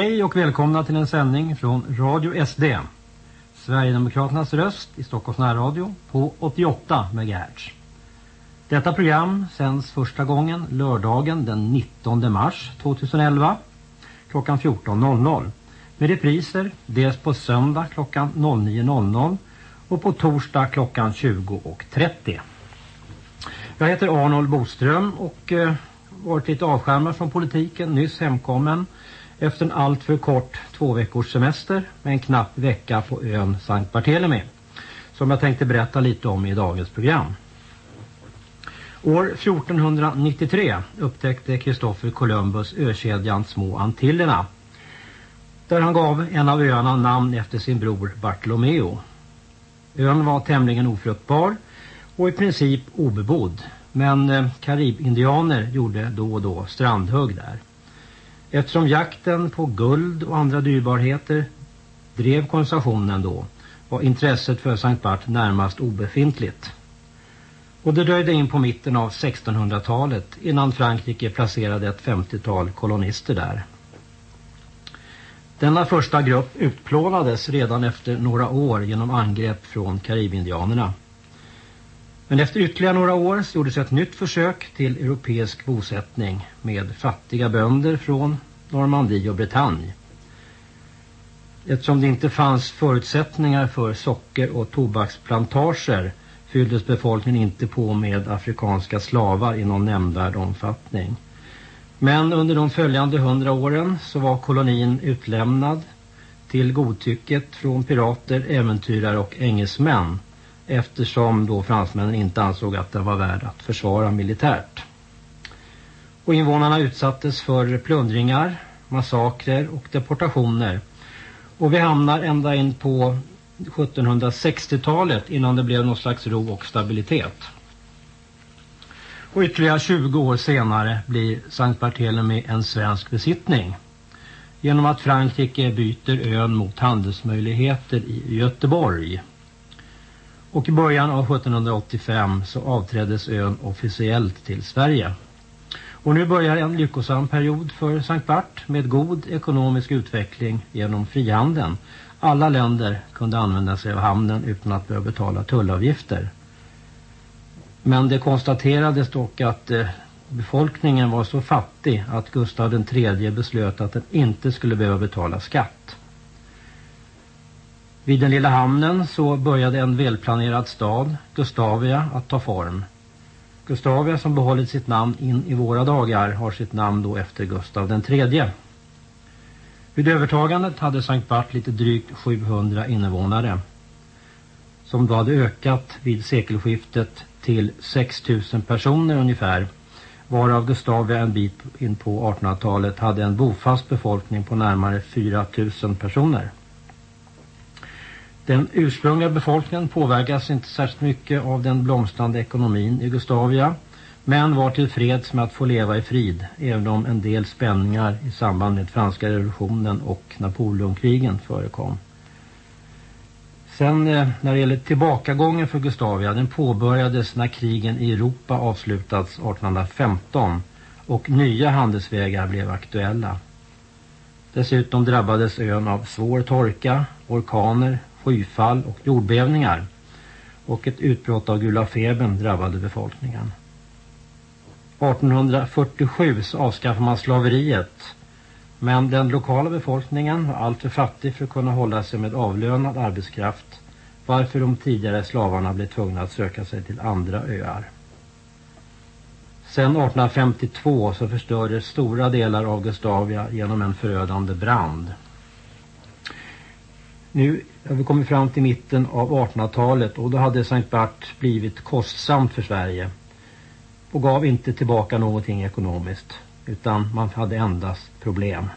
Hej och välkomna till en sändning från Radio SD. Sverigedemokraternas röst i Stockholms närradio på 88 MHz. Detta program sänds första gången lördagen den 19 mars 2011 klockan 14.00 med repriser dels på söndag klockan 09.00 och på torsdag klockan 20.30. Jag heter Arnold Boström och eh, varit lite avskärmad från politiken, nyss hemkommen efter en alltför kort två veckors semester med en knapp vecka på ön Sankt Barthélemy som jag tänkte berätta lite om i dagens program. År 1493 upptäckte Kristoffer Columbus ökedjan Små Antillerna där han gav en av öarna namn efter sin bror Bartolomeo. Ön var tämligen ofruktbar och i princip obebodd men eh, karibindianer gjorde då och då strandhugg där. Eftersom jakten på guld och andra dyrbarheter drev konversationen då var intresset för Sankt Bart närmast obefintligt. Och det dröjde in på mitten av 1600-talet innan Frankrike placerade ett 50-tal kolonister där. Denna första grupp utplånades redan efter några år genom angrepp från karibindianerna. Men efter ytterligare några år så gjordes ett nytt försök till europeisk bosättning med fattiga bönder från Normandie och Bretagne. Eftersom det inte fanns förutsättningar för socker- och tobaksplantager fylldes befolkningen inte på med afrikanska slavar i någon nämnvärd omfattning. Men under de följande hundra åren så var kolonin utlämnad till godtycket från pirater, äventyrare och engelsmän eftersom då fransmännen inte ansåg att den var värd att försvara militärt. Och invånarna utsattes för plundringar, massakrer och deportationer. Och vi hamnar ända in på 1760-talet innan det blev någon slags ro och stabilitet. Och ytterligare 20 år senare blir Sankt Barthélemy en svensk besittning. Genom att Frankrike byter ön mot handelsmöjligheter i Göteborg. Och i början av 1785 så avträddes ön officiellt till Sverige. Och nu börjar en lyckosam period för Sankt Bart med god ekonomisk utveckling genom frihandeln. Alla länder kunde använda sig av hamnen utan att behöva betala tullavgifter. Men det konstaterades dock att eh, befolkningen var så fattig att Gustav III beslöt att den inte skulle behöva betala skatt. Vid den lilla hamnen så började en välplanerad stad, Gustavia, att ta form. Gustavia som behållit sitt namn in i våra dagar har sitt namn då efter Gustav den tredje. Vid övertagandet hade Sankt Bart lite drygt 700 invånare som då hade ökat vid sekelskiftet till 6000 personer ungefär varav Gustavia en bit in på 1800-talet hade en bofast befolkning på närmare 4000 personer. Den ursprungliga befolkningen påverkas inte särskilt mycket av den blomstrande ekonomin i Gustavia men var tillfreds med att få leva i frid även om en del spänningar i samband med franska revolutionen och Napoleonkrigen förekom. Sen eh, när det gäller tillbakagången för Gustavia, den påbörjades när krigen i Europa avslutats 1815 och nya handelsvägar blev aktuella. Dessutom drabbades ön av svår torka, orkaner, skyfall och jordbävningar och ett utbrott av gula febern drabbade befolkningen. 1847 så avskaffade man slaveriet men den lokala befolkningen var alltför fattig för att kunna hålla sig med avlönad arbetskraft varför de tidigare slavarna blev tvungna att söka sig till andra öar. Sen 1852 så förstördes stora delar av Gustavia genom en förödande brand. Nu har vi kommit fram till mitten av 1800-talet och då hade Sankt Bart blivit kostsamt för Sverige och gav inte tillbaka någonting ekonomiskt utan man hade endast problem.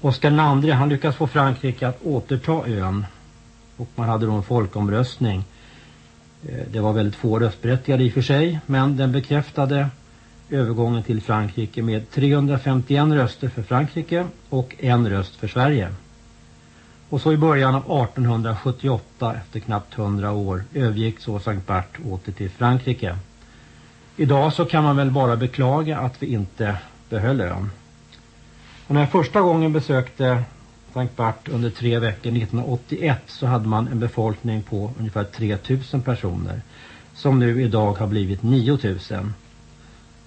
Oskar II han lyckades få Frankrike att återta ön och man hade då en folkomröstning. Eh, det var väldigt få röstberättigade i och för sig men den bekräftade övergången till Frankrike med 351 röster för Frankrike och en röst för Sverige. Och så i början av 1878 efter knappt 100 år övergick så Sankt Bert åter till Frankrike. Idag så kan man väl bara beklaga att vi inte behöll ön. Och när jag första gången besökte Sankt Bert under tre veckor 1981 så hade man en befolkning på ungefär 3000 personer som nu idag har blivit 9000.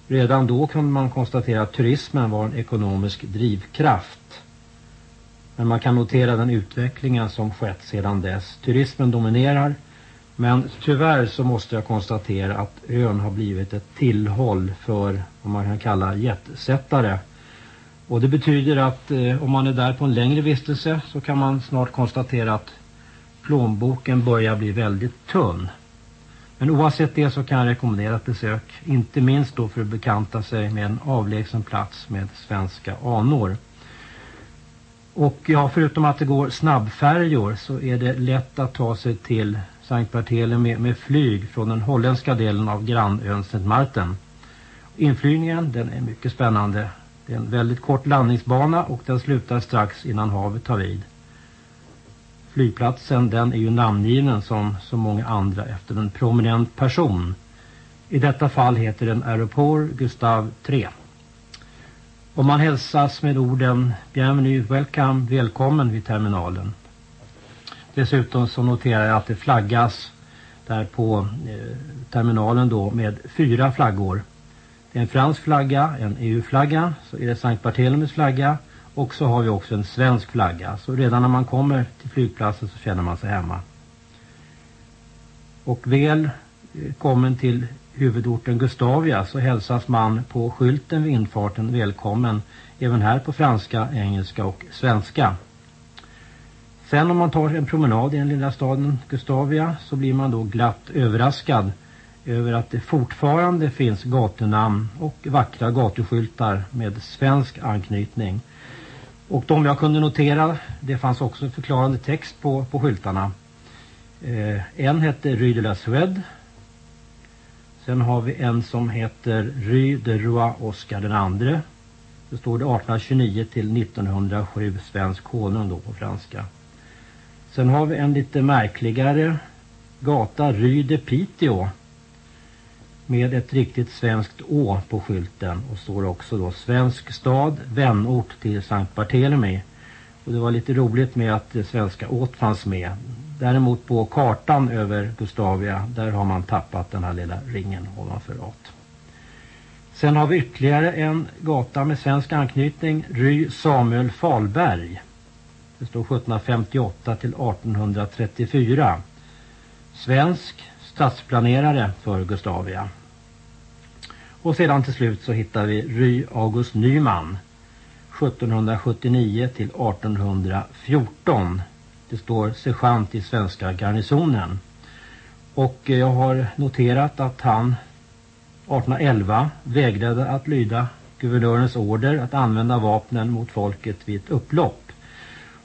Redan då kunde man konstatera att turismen var en ekonomisk drivkraft. Men man kan notera den utvecklingen som skett sedan dess. Turismen dominerar men tyvärr så måste jag konstatera att ön har blivit ett tillhåll för vad man kan kalla jetsättare. Och det betyder att eh, om man är där på en längre vistelse så kan man snart konstatera att plånboken börjar bli väldigt tunn. Men oavsett det så kan jag rekommendera ett besök. Inte minst då för att bekanta sig med en avlägsen plats med svenska anor. Och ja, förutom att det går snabbfärjor så är det lätt att ta sig till Sankt Barthélemy med, med flyg från den holländska delen av grannön St. Martin. Inflygningen den är mycket spännande. Det är en väldigt kort landningsbana och den slutar strax innan havet tar vid. Flygplatsen den är ju namngiven som så många andra efter en prominent person. I detta fall heter den Aeroport Gustav III. Och man hälsas med orden Bienvenue, welcome, välkommen vid terminalen. Dessutom så noterar jag att det flaggas där på eh, terminalen då med fyra flaggor. Det är en fransk flagga, en EU-flagga, så är det Sankt Barthelmys flagga och så har vi också en svensk flagga. Så redan när man kommer till flygplatsen så känner man sig hemma. Och väl eh, kommen till huvudorten Gustavia så hälsas man på skylten vid infarten välkommen även här på franska, engelska och svenska. Sen om man tar en promenad i den lilla staden Gustavia så blir man då glatt överraskad över att det fortfarande finns gatunamn och vackra gatuskyltar med svensk anknytning. Och de jag kunde notera, det fanns också förklarande text på, på skyltarna. Eh, en hette Rue de la Suède. Sen har vi en som heter Rue de Roi Oscar den andre. Det står det 1829 till 1907 svensk konung då på franska. Sen har vi en lite märkligare gata, Rue de Piteå. Med ett riktigt svenskt å på skylten. Och står också då svensk stad, vänort till Sankt Barthélemy. Och det var lite roligt med att det svenska åt fanns med. Däremot på kartan över Gustavia, där har man tappat den här lilla ringen ovanför åt. Sen har vi ytterligare en gata med svensk anknytning, Ry Samuel Falberg. Det står 1758 till 1834. Svensk stadsplanerare för Gustavia. Och sedan till slut så hittar vi Ry August Nyman. 1779 till 1814. Det står sergeant i svenska garnisonen. Och eh, jag har noterat att han 1811 vägrade att lyda guvernörens order att använda vapnen mot folket vid ett upplopp.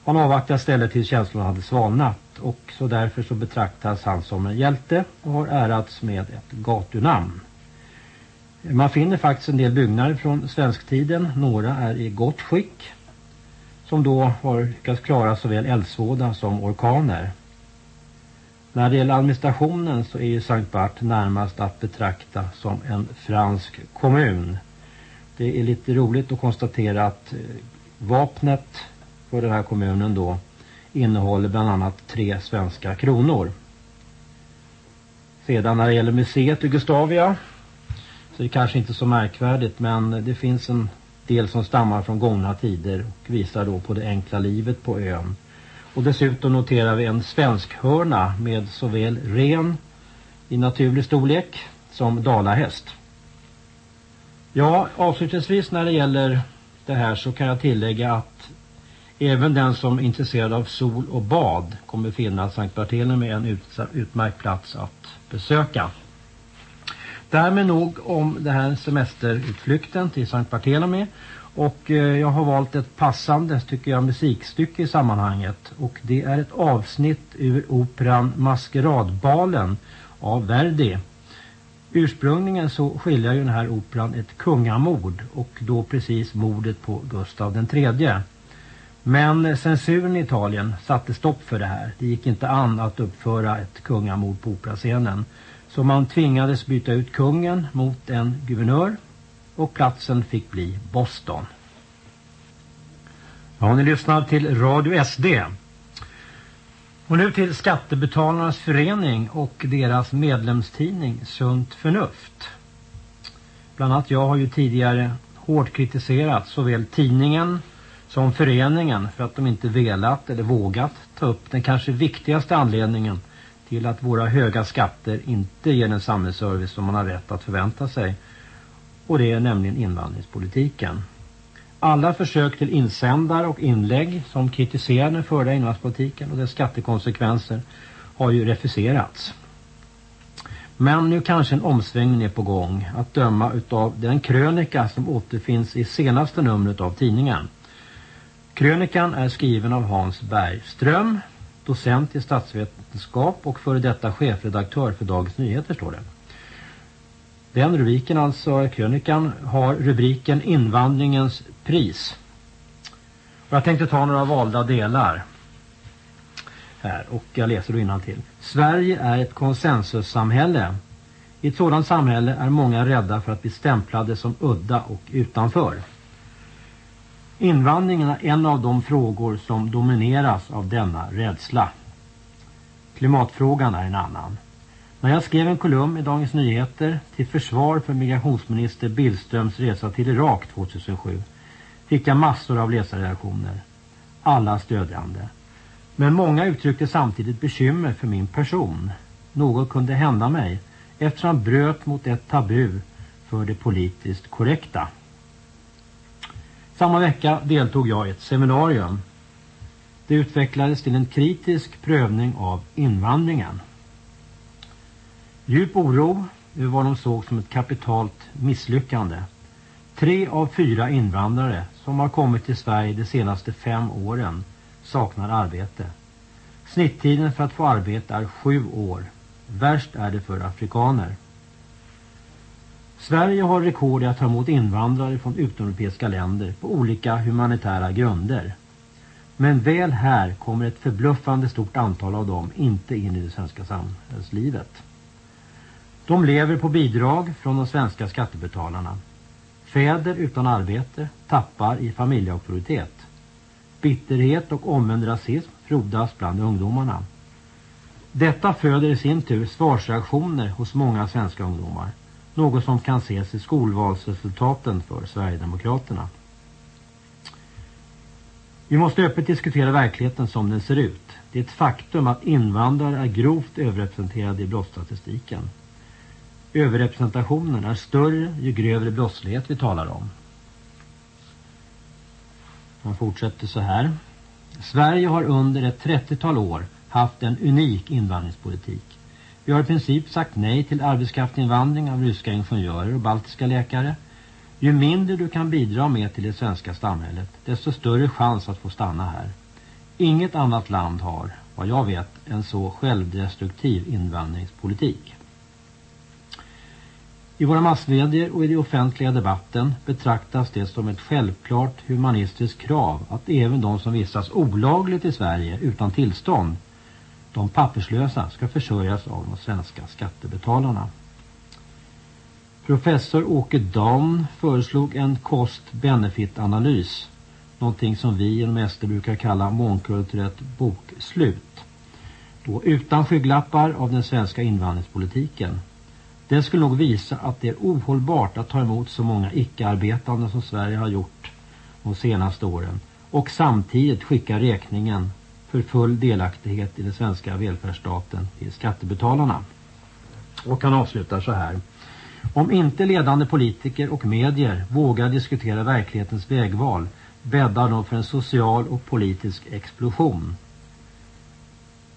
Han avvaktade stället tills känslorna hade svalnat och så därför så betraktas han som en hjälte och har ärats med ett gatunamn. Man finner faktiskt en del byggnader från svensktiden. Några är i gott skick som då har lyckats klara såväl eldsvåda som orkaner. När det gäller administrationen så är ju Sankt Bart närmast att betrakta som en fransk kommun. Det är lite roligt att konstatera att eh, vapnet för den här kommunen då innehåller bland annat tre svenska kronor. Sedan när det gäller museet i Gustavia så är det kanske inte så märkvärdigt men det finns en del som stammar från gångna tider och visar då på det enkla livet på ön. Och dessutom noterar vi en svensk hörna med såväl ren i naturlig storlek som dalahäst. Ja, avslutningsvis när det gäller det här så kan jag tillägga att Även den som är intresserad av sol och bad kommer finna Sankt Barthélemy är en utmärkt plats att besöka. Därmed nog om den här semesterutflykten till Sankt Barthélemy. Och eh, jag har valt ett passande, tycker jag, musikstycke i sammanhanget. Och det är ett avsnitt ur operan Maskeradbalen av Verdi. Ursprungligen så skiljer ju den här operan ett kungamord och då precis mordet på Gustav den tredje. Men censuren i Italien satte stopp för det här. Det gick inte an att uppföra ett kungamord på operascenen. Så man tvingades byta ut kungen mot en guvernör och platsen fick bli Boston. Ja, ni lyssnar till Radio SD. Och nu till Skattebetalarnas förening och deras medlemstidning Sunt Förnuft. Bland annat jag har ju tidigare hårt kritiserat såväl tidningen som föreningen för att de inte velat eller vågat ta upp den kanske viktigaste anledningen till att våra höga skatter inte ger den samhällsservice som man har rätt att förvänta sig. Och det är nämligen invandringspolitiken. Alla försök till insändare och inlägg som kritiserar den förda invandringspolitiken och dess skattekonsekvenser har ju refuserats. Men nu kanske en omsvängning är på gång att döma utav den krönika som återfinns i senaste numret av tidningen. Krönikan är skriven av Hans Bergström, docent i statsvetenskap och före detta chefredaktör för Dagens Nyheter står det. Den rubriken alltså, krönikan, har rubriken Invandringens pris. Och jag tänkte ta några valda delar här och jag läser då till. Sverige är ett konsensussamhälle. I ett sådant samhälle är många rädda för att bli stämplade som udda och utanför. Invandringen är en av de frågor som domineras av denna rädsla. Klimatfrågan är en annan. När jag skrev en kolumn i Dagens Nyheter till försvar för migrationsminister Billströms resa till Irak 2007 fick jag massor av läsarreaktioner. Alla stödjande. Men många uttryckte samtidigt bekymmer för min person. Något kunde hända mig eftersom han bröt mot ett tabu för det politiskt korrekta. Samma vecka deltog jag i ett seminarium. Det utvecklades till en kritisk prövning av invandringen. Djup oro över vad de såg som ett kapitalt misslyckande. Tre av fyra invandrare som har kommit till Sverige de senaste fem åren saknar arbete. Snitttiden för att få arbete är sju år. Värst är det för afrikaner. Sverige har rekord i att ta emot invandrare från utomeuropeiska länder på olika humanitära grunder. Men väl här kommer ett förbluffande stort antal av dem inte in i det svenska samhällslivet. De lever på bidrag från de svenska skattebetalarna. Fäder utan arbete tappar i familjeauktoritet. Bitterhet och omvänd rasism frodas bland ungdomarna. Detta föder i sin tur svarsreaktioner hos många svenska ungdomar. Något som kan ses i skolvalsresultaten för Sverigedemokraterna. Vi måste öppet diskutera verkligheten som den ser ut. Det är ett faktum att invandrare är grovt överrepresenterade i brottsstatistiken. Överrepresentationen är större ju grövre brottslighet vi talar om. Man fortsätter så här. Sverige har under ett 30-tal år haft en unik invandringspolitik. Vi har i princip sagt nej till arbetskraftinvandring av ryska ingenjörer och baltiska läkare. Ju mindre du kan bidra med till det svenska samhället, desto större chans att få stanna här. Inget annat land har, vad jag vet, en så självdestruktiv invandringspolitik. I våra massmedier och i den offentliga debatten betraktas det som ett självklart humanistiskt krav att även de som vistas olagligt i Sverige utan tillstånd, de papperslösa, ska försörjas av de svenska skattebetalarna. Professor Åke Daun föreslog en kost-benefit-analys, någonting som vi inom SD brukar kalla mångkulturellt bokslut. Då utan skygglappar av den svenska invandringspolitiken det skulle nog visa att det är ohållbart att ta emot så många icke-arbetande som Sverige har gjort de senaste åren och samtidigt skicka räkningen för full delaktighet i den svenska välfärdsstaten till skattebetalarna. Och han avslutar så här. Om inte ledande politiker och medier vågar diskutera verklighetens vägval bäddar de för en social och politisk explosion.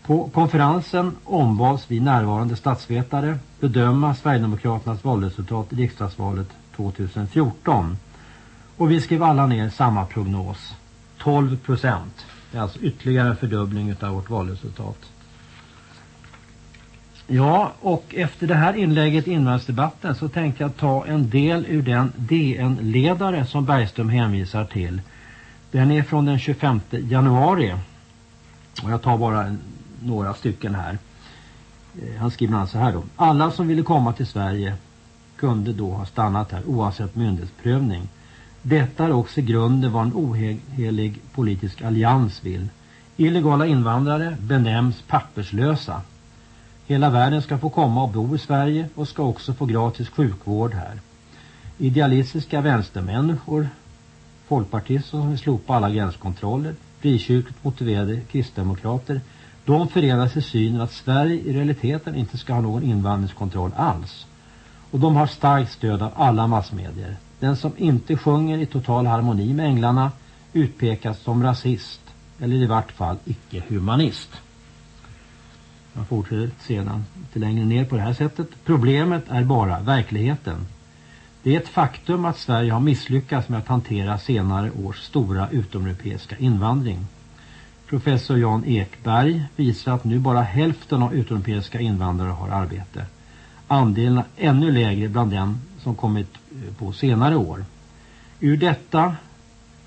På konferensen omvals vi närvarande statsvetare bedöma Sverigedemokraternas valresultat i riksdagsvalet 2014. Och vi skrev alla ner samma prognos. 12 procent. Det är alltså ytterligare en fördubbling av vårt valresultat. Ja, och efter det här inlägget i invandringsdebatten så tänkte jag ta en del ur den DN-ledare som Bergström hänvisar till. Den är från den 25 januari. Och jag tar bara några stycken här. Eh, han skriver alltså här då. Alla som ville komma till Sverige kunde då ha stannat här oavsett myndighetsprövning. Detta är också grunden vad en ohelig politisk allians vill. Illegala invandrare benämns papperslösa. Hela världen ska få komma och bo i Sverige och ska också få gratis sjukvård här. Idealistiska vänstermänniskor, folkpartister som vill slopa alla gränskontroller, frikyrkligt motiverade kristdemokrater, de förenas i synen att Sverige i realiteten inte ska ha någon invandringskontroll alls. Och de har starkt stöd av alla massmedier. Den som inte sjunger i total harmoni med änglarna utpekas som rasist eller i vart fall icke-humanist. Man fortsätter sedan till längre ner på det här sättet. Problemet är bara verkligheten. Det är ett faktum att Sverige har misslyckats med att hantera senare års stora utomeuropeiska invandring. Professor Jan Ekberg visar att nu bara hälften av utomeuropeiska invandrare har arbete. Andelen är ännu lägre bland dem som kommit eh, på senare år. Ur detta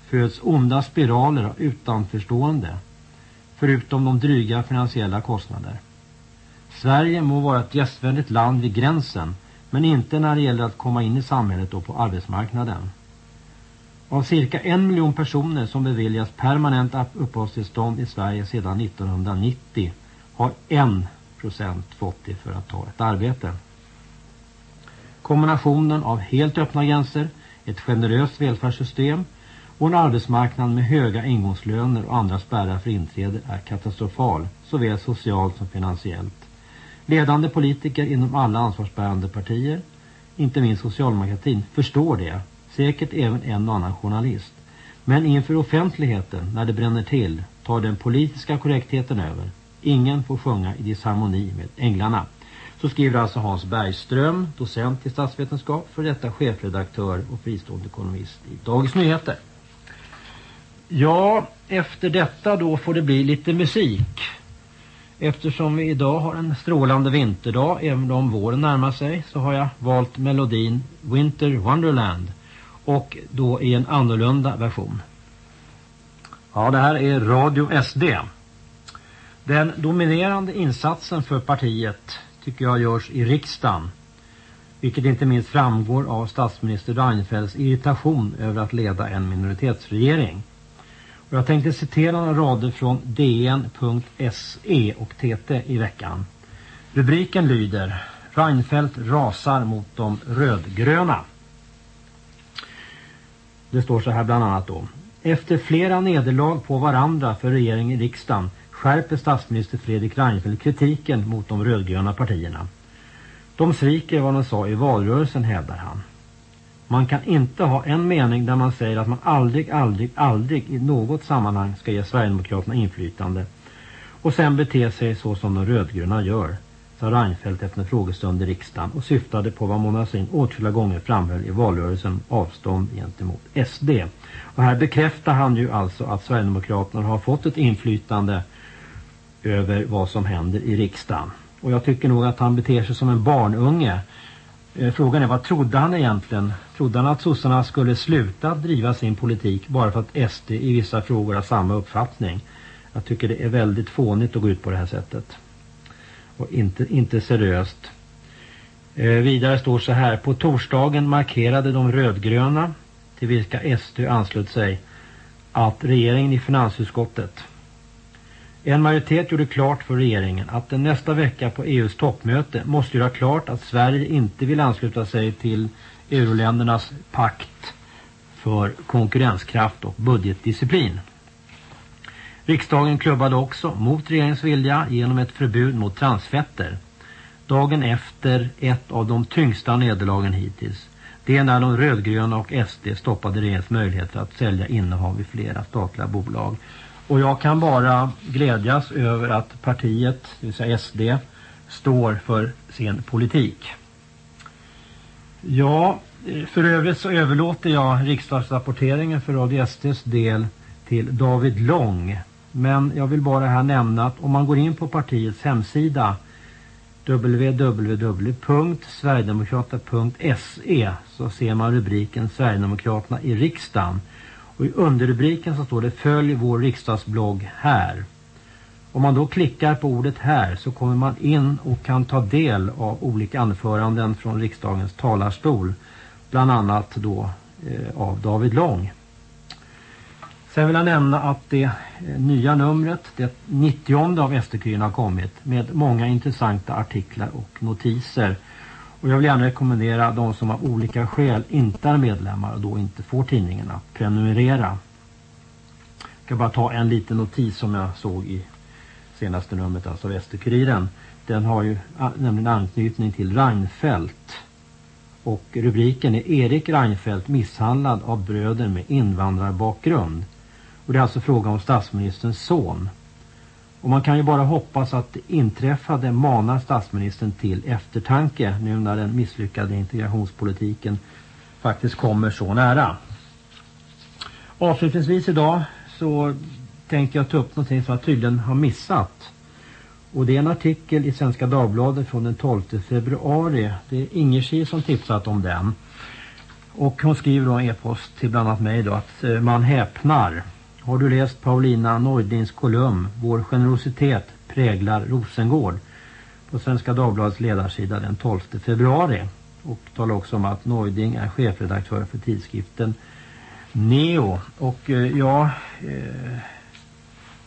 föds onda spiraler av utanförstående, förutom de dryga finansiella kostnader. Sverige må vara ett gästvänligt land vid gränsen, men inte när det gäller att komma in i samhället och på arbetsmarknaden. Av cirka en miljon personer som beviljas permanent uppehållstillstånd i Sverige sedan 1990 har en procent fått det för att ta ett arbete. Kombinationen av helt öppna gränser, ett generöst välfärdssystem och en arbetsmarknad med höga ingångslöner och andra spärrar för inträde är katastrofal, såväl socialt som finansiellt. Ledande politiker inom alla ansvarsbärande partier, inte minst socialdemokratin, förstår det. Säkert även en och annan journalist. Men inför offentligheten, när det bränner till, tar den politiska korrektheten över. Ingen får sjunga i disharmoni med änglarna. Så skriver alltså Hans Bergström, docent i statsvetenskap, för detta chefredaktör och fristående ekonomist i Dagens Nyheter. Ja, efter detta då får det bli lite musik. Eftersom vi idag har en strålande vinterdag, även om våren närmar sig, så har jag valt melodin Winter Wonderland. Och då i en annorlunda version. Ja, det här är Radio SD. Den dominerande insatsen för partiet tycker jag görs i riksdagen. Vilket inte minst framgår av statsminister Reinfeldts irritation över att leda en minoritetsregering. Och jag tänkte citera några rader från DN.se och TT i veckan. Rubriken lyder Reinfeldt rasar mot de rödgröna. Det står så här bland annat då. Efter flera nederlag på varandra för regeringen i riksdagen skärper statsminister Fredrik Reinfeldt kritiken mot de rödgröna partierna. De sviker vad de sa i valrörelsen hävdar han. Man kan inte ha en mening där man säger att man aldrig, aldrig, aldrig i något sammanhang ska ge Sverigedemokraterna inflytande och sen bete sig så som de rödgröna gör, sa Reinfeldt efter en frågestund i riksdagen och syftade på vad Mona Sahlin åtskilliga gånger framhöll i valrörelsen avstånd gentemot SD. Och här bekräftar han ju alltså att Sverigedemokraterna har fått ett inflytande över vad som händer i riksdagen. Och jag tycker nog att han beter sig som en barnunge eh, frågan är vad trodde han egentligen? Trodde han att sossarna skulle sluta driva sin politik bara för att SD i vissa frågor har samma uppfattning? Jag tycker det är väldigt fånigt att gå ut på det här sättet. Och inte, inte seriöst. Eh, vidare står så här. På torsdagen markerade de rödgröna till vilka SD anslöt sig att regeringen i finansutskottet en majoritet gjorde klart för regeringen att den nästa vecka på EUs toppmöte måste göra klart att Sverige inte vill ansluta sig till euroländernas pakt för konkurrenskraft och budgetdisciplin. Riksdagen klubbade också mot regeringens vilja genom ett förbud mot transfetter. Dagen efter ett av de tyngsta nederlagen hittills. Det är när de rödgröna och SD stoppade regeringens möjligheter att sälja innehav i flera statliga bolag. Och jag kan bara glädjas över att partiet, det vill säga SD, står för sin politik. Ja, för övrigt så överlåter jag riksdagsrapporteringen för Radio SDs del till David Lång. Men jag vill bara här nämna att om man går in på partiets hemsida www.sverigedemokrater.se, så ser man rubriken Sverigedemokraterna i riksdagen. Och i underrubriken så står det Följ vår riksdagsblogg här. Om man då klickar på ordet här så kommer man in och kan ta del av olika anföranden från riksdagens talarstol. Bland annat då eh, av David Lång. Sen vill jag nämna att det eh, nya numret, det 90 av sd har kommit med många intressanta artiklar och notiser. Och jag vill gärna rekommendera de som av olika skäl inte är medlemmar och då inte får tidningen att prenumerera. Jag ska bara ta en liten notis som jag såg i senaste numret, alltså Västerkuriren. Den har ju nämligen anknytning till Reinfeldt. Och rubriken är Erik Reinfeldt misshandlad av bröder med invandrarbakgrund. Och det är alltså fråga om statsministerns son. Och man kan ju bara hoppas att det inträffade manar statsministern till eftertanke nu när den misslyckade integrationspolitiken faktiskt kommer så nära. Avslutningsvis idag så tänker jag ta upp någonting som jag tydligen har missat. Och det är en artikel i Svenska Dagbladet från den 12 februari. Det är Ingersi som tipsat om den. Och hon skriver då en e-post till bland annat mig då att eh, man häpnar. Har du läst Paulina Neudins kolumn Vår generositet präglar Rosengård på Svenska Dagbladets ledarsida den 12 februari. Och talar också om att Neuding är chefredaktör för tidskriften Neo. Och eh, jag Eh,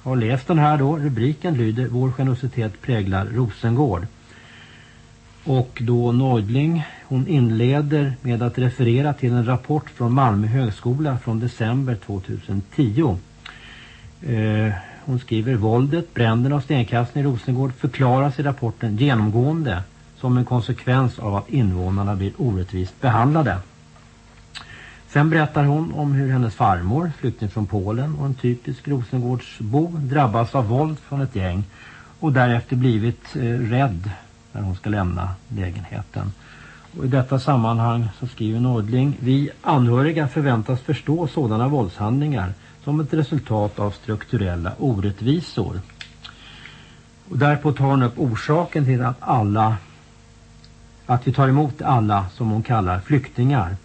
har läst den här då. Rubriken lyder Vår generositet präglar Rosengård. Och då Neudling, hon inleder med att referera till en rapport från Malmö högskola från december 2010. Eh, hon skriver våldet, bränderna och stenkastningen i Rosengård förklaras i rapporten genomgående som en konsekvens av att invånarna blir orättvist behandlade. Sen berättar hon om hur hennes farmor, flykting från Polen och en typisk Rosengårdsbo, drabbas av våld från ett gäng och därefter blivit eh, rädd när hon ska lämna lägenheten. Och I detta sammanhang så skriver Nordling, vi anhöriga förväntas förstå sådana våldshandlingar som ett resultat av strukturella orättvisor. Och därpå tar hon upp orsaken till att alla att vi tar emot alla som hon kallar flyktingar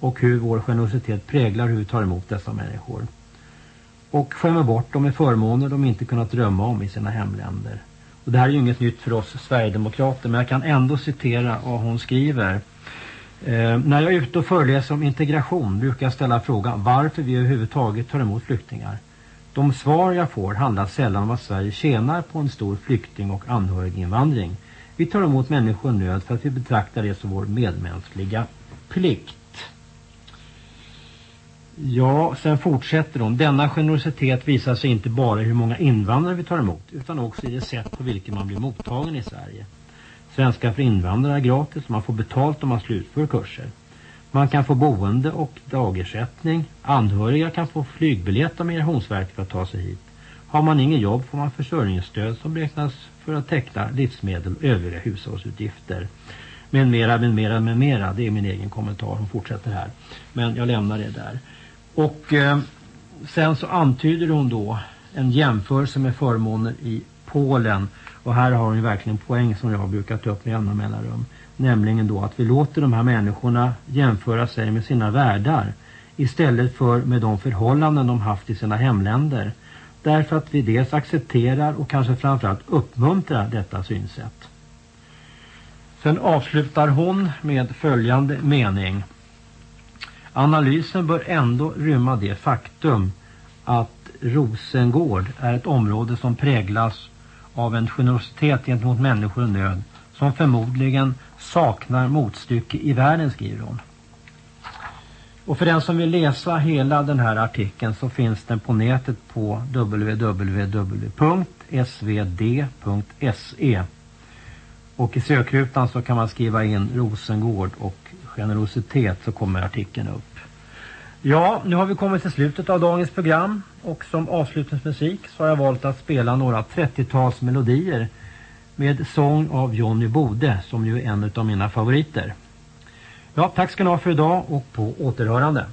och hur vår generositet präglar hur vi tar emot dessa människor. Och skämmer bort dem med förmåner de inte kunnat drömma om i sina hemländer. Och det här är ju inget nytt för oss Sverigedemokrater men jag kan ändå citera vad hon skriver. Eh, när jag är ute och föreläser om integration brukar jag ställa frågan varför vi överhuvudtaget tar emot flyktingar. De svar jag får handlar sällan om vad Sverige tjänar på en stor flykting- och anhöriginvandring. Vi tar emot människor i nöd för att vi betraktar det som vår medmänskliga plikt. Ja, sen fortsätter hon. Denna generositet visar sig inte bara i hur många invandrare vi tar emot utan också i det sätt på vilket man blir mottagen i Sverige. Svenska för invandrare är gratis och man får betalt om man slutför kurser. Man kan få boende och dagersättning. Anhöriga kan få flygbiljett av Migrationsverket för att ta sig hit. Har man ingen jobb får man försörjningsstöd som beräknas för att täcka livsmedel och övriga hushållsutgifter. Med mera, med mera, med mera. Det är min egen kommentar. Hon fortsätter här. Men jag lämnar det där. Och eh, sen så antyder hon då en jämförelse med förmåner i Polen. Och här har hon verkligen poäng som jag har brukat ta upp med jämna mellanrum. Nämligen då att vi låter de här människorna jämföra sig med sina värdar istället för med de förhållanden de haft i sina hemländer. Därför att vi dels accepterar och kanske framförallt uppmuntrar detta synsätt. Sen avslutar hon med följande mening. Analysen bör ändå rymma det faktum att Rosengård är ett område som präglas av en generositet gentemot människor i nöd som förmodligen saknar motstycke i världen, skriver hon. Och för den som vill läsa hela den här artikeln så finns den på nätet på www.svd.se och i sökrutan så kan man skriva in Rosengård och generositet så kommer artikeln upp. Ja, nu har vi kommit till slutet av dagens program och som avslutningsmusik så har jag valt att spela några 30-tals melodier med sång av Johnny Bode som ju är en av mina favoriter. Ja, tack ska ni ha för idag och på återhörande.